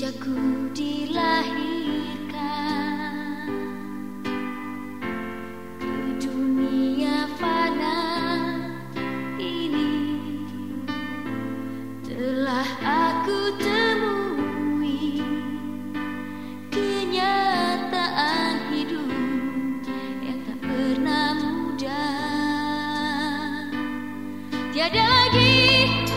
Sejakku dilahirkan ke dunia fana ini telah aku temui kenyataan hidup yang tak pernah mudah. Tiada lagi.